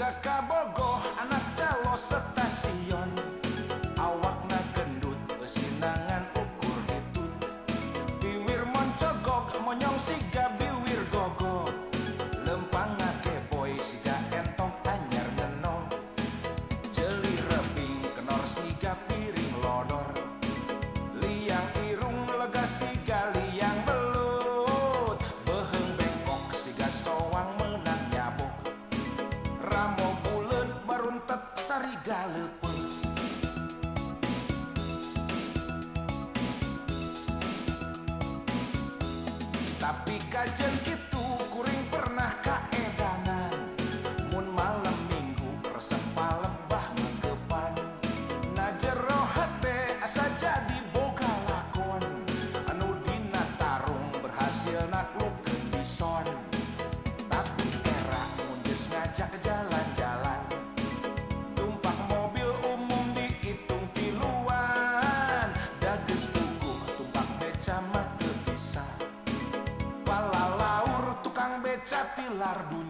da Cabogó. tapi kajen gitu kuring pernah kaedanan mun malam minggu resep palembah menggepan. Najero hate asa jadi boga lakon. Anu dina tarung berhasil nakluk bison largo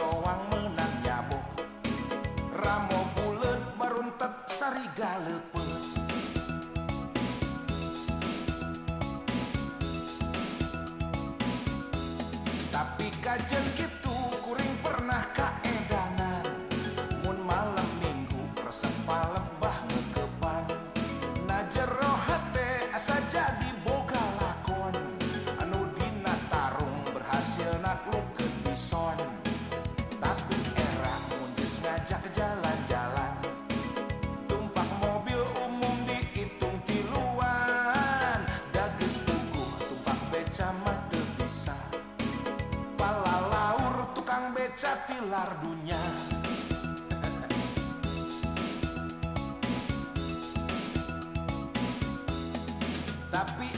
soang menang nyabok Ramo bulet baruntet sarigalepe Tapi kajen gitu kuring pernah pilar dunia. Tapi